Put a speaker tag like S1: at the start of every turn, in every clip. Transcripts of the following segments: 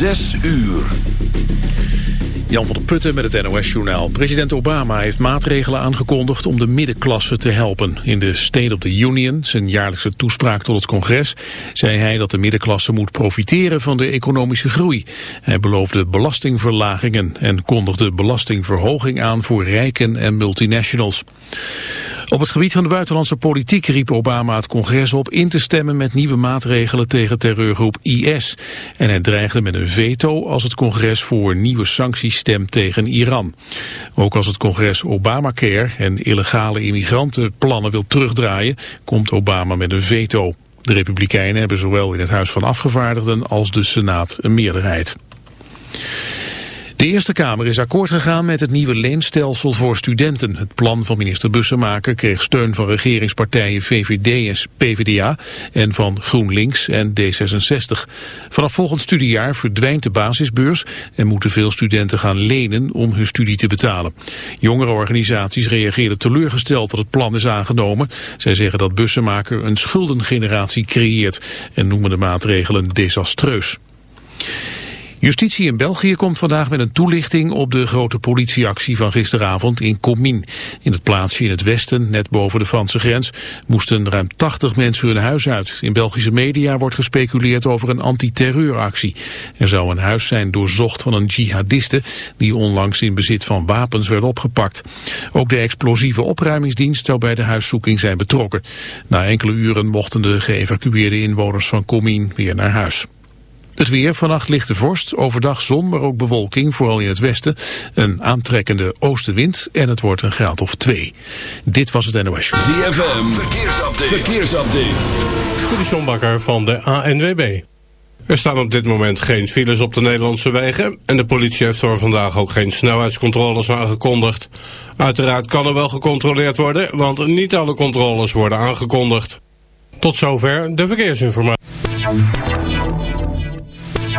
S1: Zes uur.
S2: Jan van der Putten met het NOS-journaal. President Obama heeft maatregelen aangekondigd om de middenklasse te helpen. In de State of the Union, zijn jaarlijkse toespraak tot het congres, zei hij dat de middenklasse moet profiteren van de economische groei. Hij beloofde belastingverlagingen en kondigde belastingverhoging aan voor rijken en multinationals. Op het gebied van de buitenlandse politiek riep Obama het congres op in te stemmen met nieuwe maatregelen tegen terreurgroep IS. En hij dreigde met een veto als het congres voor nieuwe sancties stemt tegen Iran. Ook als het congres Obamacare en illegale immigrantenplannen wil terugdraaien, komt Obama met een veto. De Republikeinen hebben zowel in het Huis van Afgevaardigden als de Senaat een meerderheid. De Eerste Kamer is akkoord gegaan met het nieuwe leenstelsel voor studenten. Het plan van minister Bussemaker kreeg steun van regeringspartijen VVD en PvdA en van GroenLinks en D66. Vanaf volgend studiejaar verdwijnt de basisbeurs en moeten veel studenten gaan lenen om hun studie te betalen. Jongere organisaties reageerden teleurgesteld dat het plan is aangenomen. Zij zeggen dat Bussemaker een schuldengeneratie creëert en noemen de maatregelen desastreus. Justitie in België komt vandaag met een toelichting op de grote politieactie van gisteravond in Commin. In het plaatsje in het westen, net boven de Franse grens, moesten ruim 80 mensen hun huis uit. In Belgische media wordt gespeculeerd over een antiterreuractie. Er zou een huis zijn doorzocht van een jihadiste die onlangs in bezit van wapens werd opgepakt. Ook de explosieve opruimingsdienst zou bij de huiszoeking zijn betrokken. Na enkele uren mochten de geëvacueerde inwoners van Commin weer naar huis. Het weer, vannacht lichte vorst, overdag zon, maar ook bewolking, vooral in het westen. Een aantrekkende oostenwind en het wordt een graad of twee. Dit was het NOS Show.
S1: ZFM, verkeersupdate. verkeersupdate.
S3: De Sjombakker van de ANWB. Er staan op dit moment geen files op de Nederlandse wegen... en de politie heeft voor vandaag ook geen snelheidscontroles aangekondigd. Uiteraard kan er wel gecontroleerd worden, want niet alle controles worden aangekondigd. Tot zover de verkeersinformatie.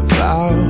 S4: about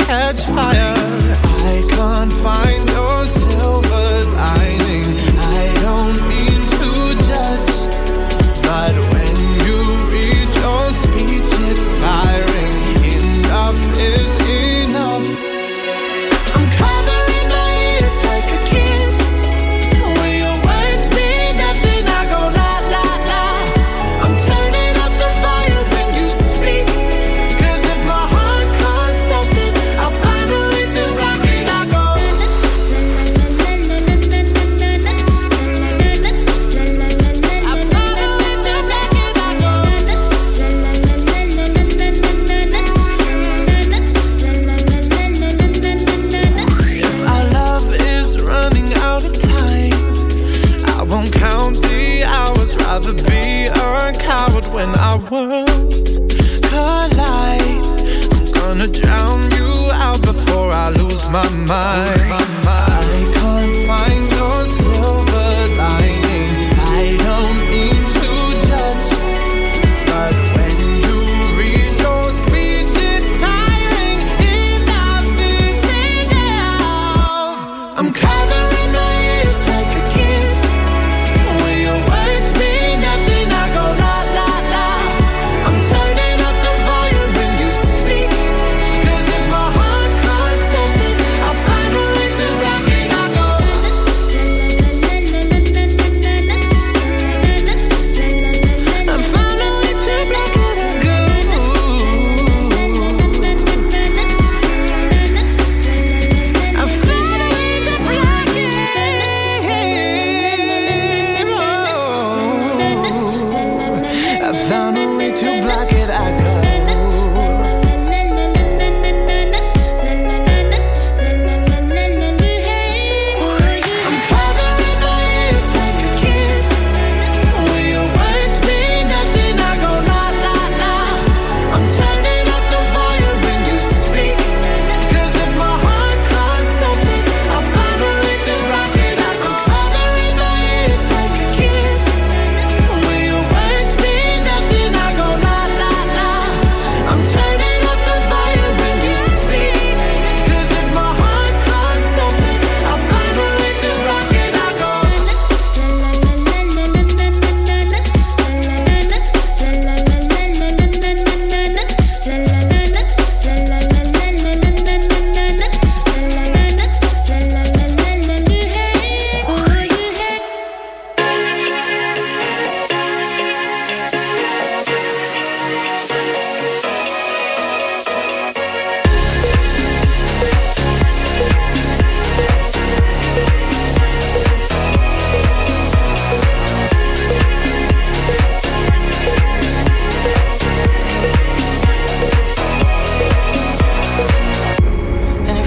S5: I'm covering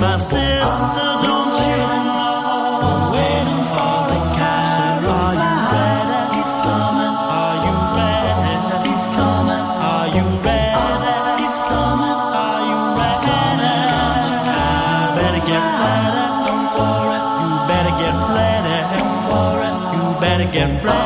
S4: My sister, don't you know? Waiting for the? He's coming. Are you ready? He's coming. Are you ready? He's coming. Are you ready? Better get ready. You better get ready You better get ready.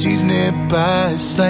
S6: She's nearby. It's like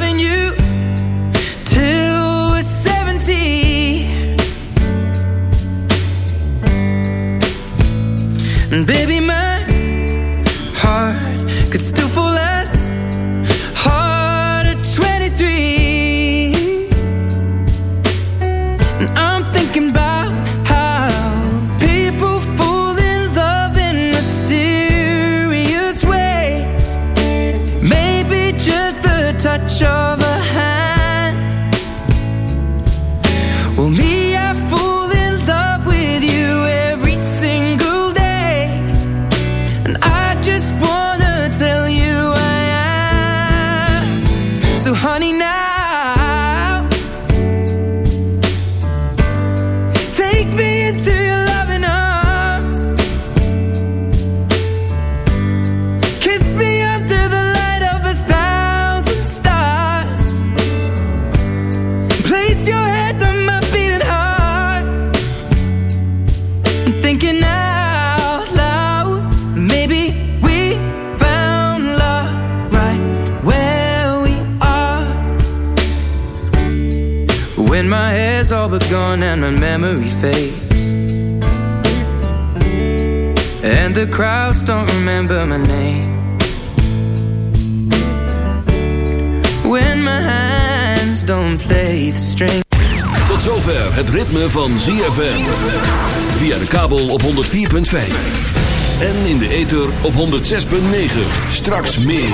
S7: And baby, and my memory fades. And the crowds don't remember my name. When my hands don't play the string.
S1: Tot zover het ritme van ZFM. Via de kabel op 104.5. En in de ether op 106.9. Straks meer.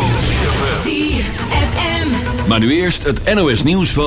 S8: ZFM.
S1: Maar nu eerst het NOS nieuws van...